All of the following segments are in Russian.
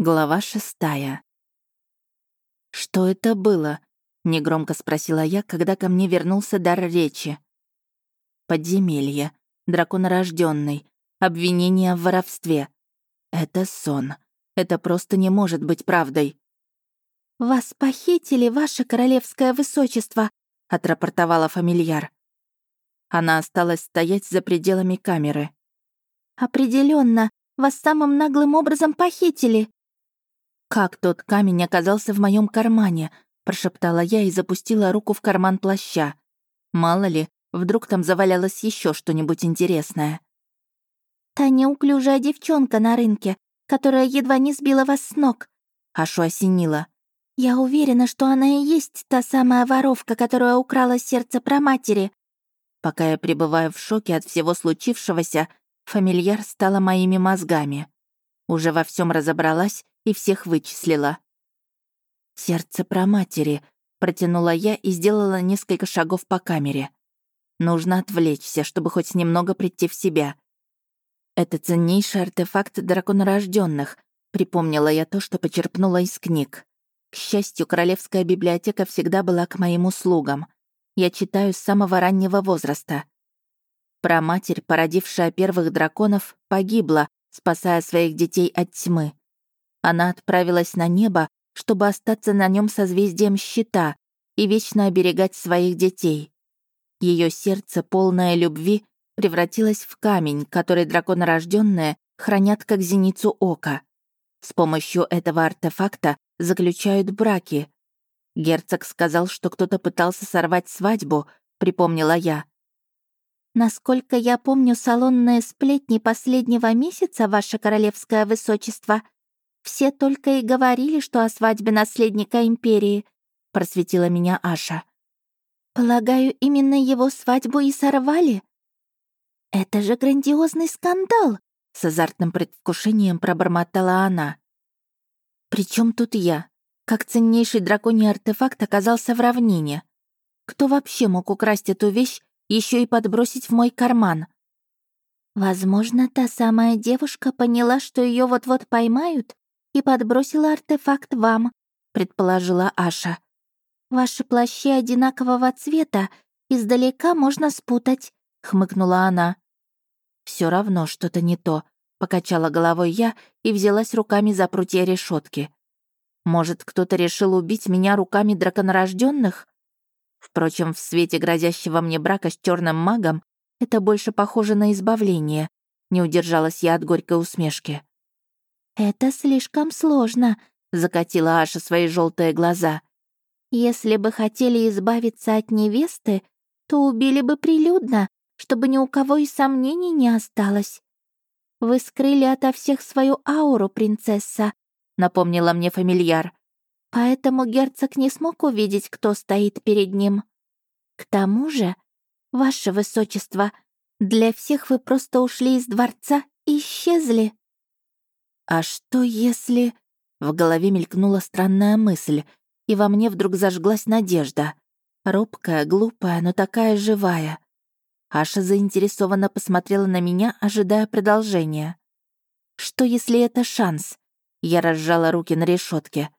Глава шестая. «Что это было?» — негромко спросила я, когда ко мне вернулся дар речи. «Подземелье. Драконорожденный. Обвинение в воровстве. Это сон. Это просто не может быть правдой». «Вас похитили, ваше королевское высочество», — отрапортовала фамильяр. Она осталась стоять за пределами камеры. Определенно, вас самым наглым образом похитили», «Как тот камень оказался в моем кармане?» — прошептала я и запустила руку в карман плаща. Мало ли, вдруг там завалялось еще что-нибудь интересное. «Та неуклюжая девчонка на рынке, которая едва не сбила вас с ног», — Ашу осенила. «Я уверена, что она и есть та самая воровка, которая украла сердце проматери». Пока я пребываю в шоке от всего случившегося, фамильяр стала моими мозгами. Уже во всем разобралась и всех вычислила. «Сердце про матери», — протянула я и сделала несколько шагов по камере. Нужно отвлечься, чтобы хоть немного прийти в себя. Это ценнейший артефакт драконорожденных, припомнила я то, что почерпнула из книг. К счастью, Королевская библиотека всегда была к моим услугам. Я читаю с самого раннего возраста. Про матерь, породившая первых драконов, погибла, спасая своих детей от тьмы. Она отправилась на небо, чтобы остаться на нем созвездием щита и вечно оберегать своих детей. Ее сердце, полное любви, превратилось в камень, который драконорожденные хранят как зеницу ока. С помощью этого артефакта заключают браки. Герцог сказал, что кто-то пытался сорвать свадьбу, припомнила я. «Насколько я помню салонные сплетни последнего месяца, ваше королевское высочество», все только и говорили, что о свадьбе наследника империи», — просветила меня Аша. «Полагаю, именно его свадьбу и сорвали?» «Это же грандиозный скандал!» — с азартным предвкушением пробормотала она. «При чем тут я? Как ценнейший драконий артефакт оказался в равнине? Кто вообще мог украсть эту вещь, еще и подбросить в мой карман?» Возможно, та самая девушка поняла, что ее вот-вот поймают, и подбросила артефакт вам», — предположила Аша. «Ваши плащи одинакового цвета, издалека можно спутать», — хмыкнула она. Все равно что-то не то», — покачала головой я и взялась руками за прутья решетки. «Может, кто-то решил убить меня руками драконорожденных? Впрочем, в свете грозящего мне брака с черным магом это больше похоже на избавление», — не удержалась я от горькой усмешки. «Это слишком сложно», — закатила Аша свои желтые глаза. «Если бы хотели избавиться от невесты, то убили бы прилюдно, чтобы ни у кого и сомнений не осталось. Вы скрыли ото всех свою ауру, принцесса», — напомнила мне фамильяр. «Поэтому герцог не смог увидеть, кто стоит перед ним. К тому же, ваше высочество, для всех вы просто ушли из дворца и исчезли». А что если... В голове мелькнула странная мысль, и во мне вдруг зажглась надежда. Робкая, глупая, но такая живая. Аша заинтересованно посмотрела на меня, ожидая продолжения. Что если это шанс? Я разжала руки на решетке.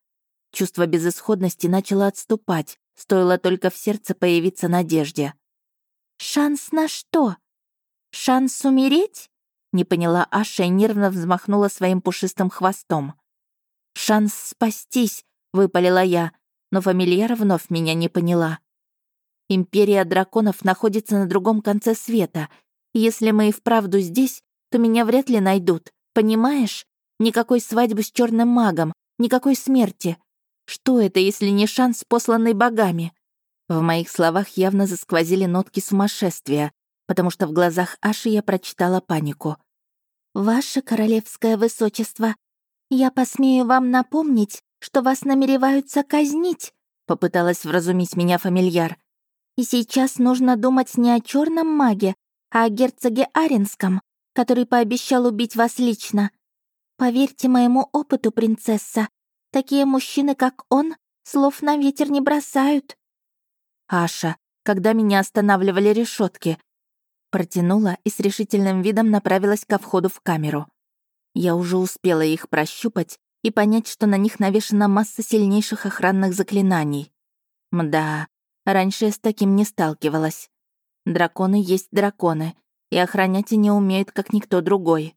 Чувство безысходности начало отступать, стоило только в сердце появиться надежде. «Шанс на что? Шанс умереть?» Не поняла Аша и нервно взмахнула своим пушистым хвостом. «Шанс спастись!» — выпалила я, но фамильяра вновь меня не поняла. «Империя драконов находится на другом конце света. Если мы и вправду здесь, то меня вряд ли найдут, понимаешь? Никакой свадьбы с черным магом, никакой смерти. Что это, если не шанс, посланный богами?» В моих словах явно засквозили нотки сумасшествия, потому что в глазах Аши я прочитала панику. «Ваше королевское высочество, я посмею вам напомнить, что вас намереваются казнить», попыталась вразумить меня фамильяр. «И сейчас нужно думать не о черном маге, а о герцоге Аренском, который пообещал убить вас лично. Поверьте моему опыту, принцесса, такие мужчины, как он, слов на ветер не бросают». «Аша, когда меня останавливали решетки, Протянула и с решительным видом направилась ко входу в камеру. Я уже успела их прощупать и понять, что на них навешана масса сильнейших охранных заклинаний. Мда, раньше я с таким не сталкивалась. Драконы есть драконы, и охранять они умеют, как никто другой.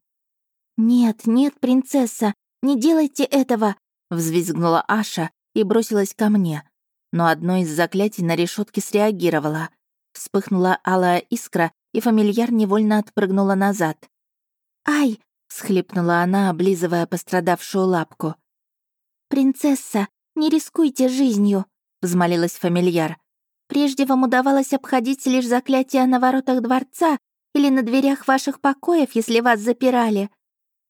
«Нет, нет, принцесса, не делайте этого!» Взвизгнула Аша и бросилась ко мне. Но одно из заклятий на решетке среагировало. Вспыхнула алая искра, и фамильяр невольно отпрыгнула назад. «Ай!» — схлипнула она, облизывая пострадавшую лапку. «Принцесса, не рискуйте жизнью!» — взмолилась фамильяр. «Прежде вам удавалось обходить лишь заклятия на воротах дворца или на дверях ваших покоев, если вас запирали.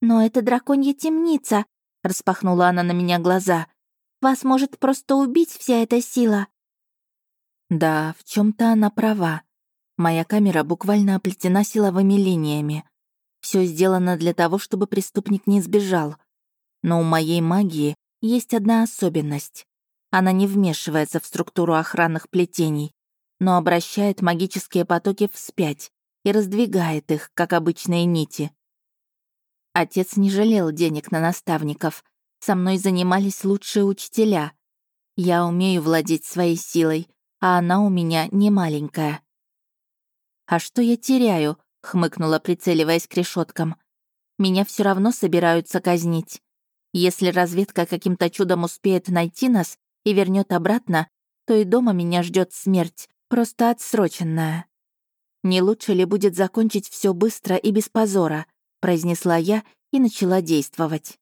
Но это драконья темница, распахнула она на меня глаза. Вас может просто убить вся эта сила. Да, в чем то она права. Моя камера буквально оплетена силовыми линиями. Все сделано для того, чтобы преступник не сбежал. Но у моей магии есть одна особенность. Она не вмешивается в структуру охранных плетений, но обращает магические потоки вспять и раздвигает их, как обычные нити. Отец не жалел денег на наставников. Со мной занимались лучшие учителя. Я умею владеть своей силой, а она у меня не маленькая. «А что я теряю?» — хмыкнула, прицеливаясь к решеткам. «Меня все равно собираются казнить. Если разведка каким-то чудом успеет найти нас и вернет обратно, то и дома меня ждет смерть, просто отсроченная. Не лучше ли будет закончить все быстро и без позора?» Произнесла я и начала действовать.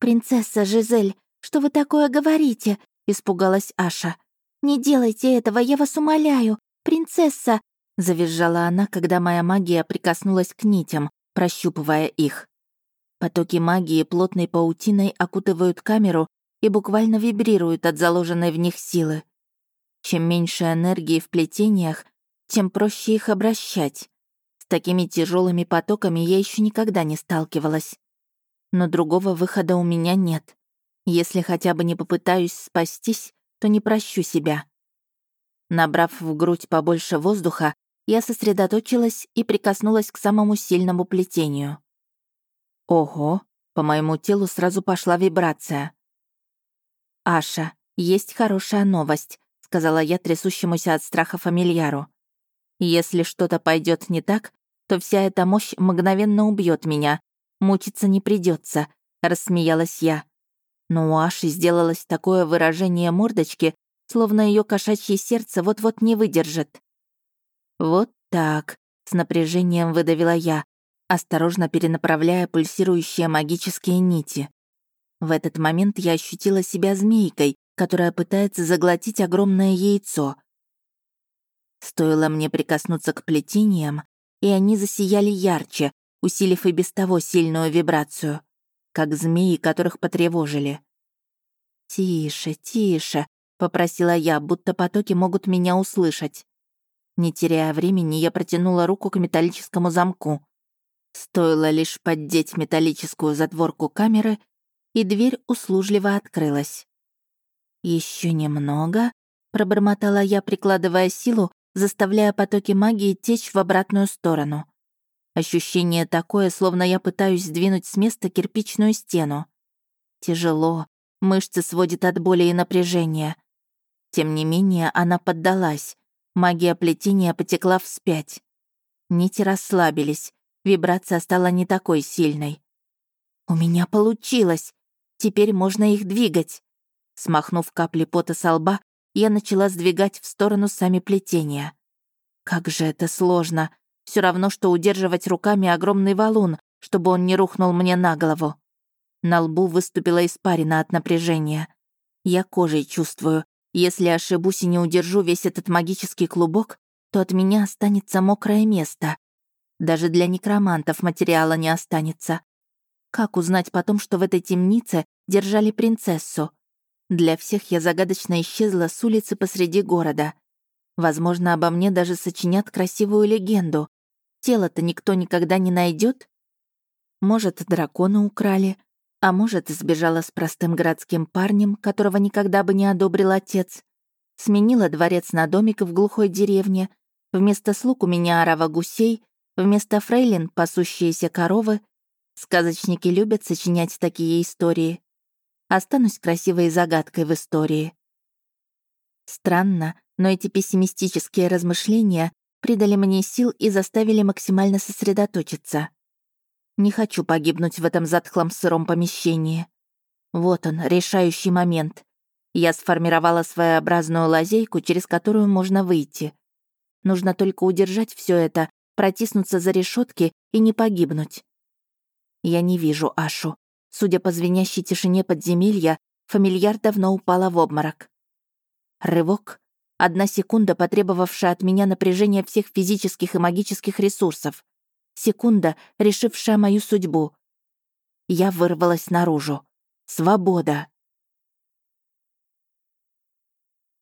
«Принцесса Жизель, что вы такое говорите?» — испугалась Аша. «Не делайте этого, я вас умоляю! Принцесса!» — завизжала она, когда моя магия прикоснулась к нитям, прощупывая их. Потоки магии плотной паутиной окутывают камеру и буквально вибрируют от заложенной в них силы. Чем меньше энергии в плетениях, тем проще их обращать. Такими тяжелыми потоками я еще никогда не сталкивалась. Но другого выхода у меня нет. Если хотя бы не попытаюсь спастись, то не прощу себя. Набрав в грудь побольше воздуха, я сосредоточилась и прикоснулась к самому сильному плетению. Ого, по моему телу сразу пошла вибрация. «Аша, есть хорошая новость», — сказала я трясущемуся от страха фамильяру. Если что-то пойдет не так, то вся эта мощь мгновенно убьет меня. Мучиться не придется, рассмеялась я. Но у Аши сделалось такое выражение мордочки, словно ее кошачье сердце вот-вот не выдержит. Вот так, с напряжением выдавила я, осторожно перенаправляя пульсирующие магические нити. В этот момент я ощутила себя змейкой, которая пытается заглотить огромное яйцо. Стоило мне прикоснуться к плетениям, и они засияли ярче, усилив и без того сильную вибрацию, как змеи, которых потревожили. «Тише, тише», — попросила я, будто потоки могут меня услышать. Не теряя времени, я протянула руку к металлическому замку. Стоило лишь поддеть металлическую затворку камеры, и дверь услужливо открылась. Еще немного», — пробормотала я, прикладывая силу, заставляя потоки магии течь в обратную сторону. Ощущение такое, словно я пытаюсь сдвинуть с места кирпичную стену. Тяжело, мышцы сводит от боли и напряжения. Тем не менее, она поддалась. Магия плетения потекла вспять. Нити расслабились, вибрация стала не такой сильной. «У меня получилось! Теперь можно их двигать!» Смахнув капли пота со лба, я начала сдвигать в сторону сами плетения. Как же это сложно. Все равно, что удерживать руками огромный валун, чтобы он не рухнул мне на голову. На лбу выступила испарина от напряжения. Я кожей чувствую. Если ошибусь и не удержу весь этот магический клубок, то от меня останется мокрое место. Даже для некромантов материала не останется. Как узнать потом, что в этой темнице держали принцессу? Для всех я загадочно исчезла с улицы посреди города. Возможно, обо мне даже сочинят красивую легенду. Тело-то никто никогда не найдет. Может, дракона украли, а может, сбежала с простым городским парнем, которого никогда бы не одобрил отец. Сменила дворец на домик в глухой деревне. Вместо слуг у меня орава гусей, вместо фрейлин — пасущиеся коровы. Сказочники любят сочинять такие истории. Останусь красивой загадкой в истории. Странно, но эти пессимистические размышления придали мне сил и заставили максимально сосредоточиться. Не хочу погибнуть в этом затхлом сыром помещении. Вот он, решающий момент. Я сформировала своеобразную лазейку, через которую можно выйти. Нужно только удержать все это, протиснуться за решетки и не погибнуть. Я не вижу Ашу. Судя по звенящей тишине подземелья, фамильяр давно упала в обморок. Рывок. Одна секунда, потребовавшая от меня напряжения всех физических и магических ресурсов. Секунда, решившая мою судьбу. Я вырвалась наружу. Свобода.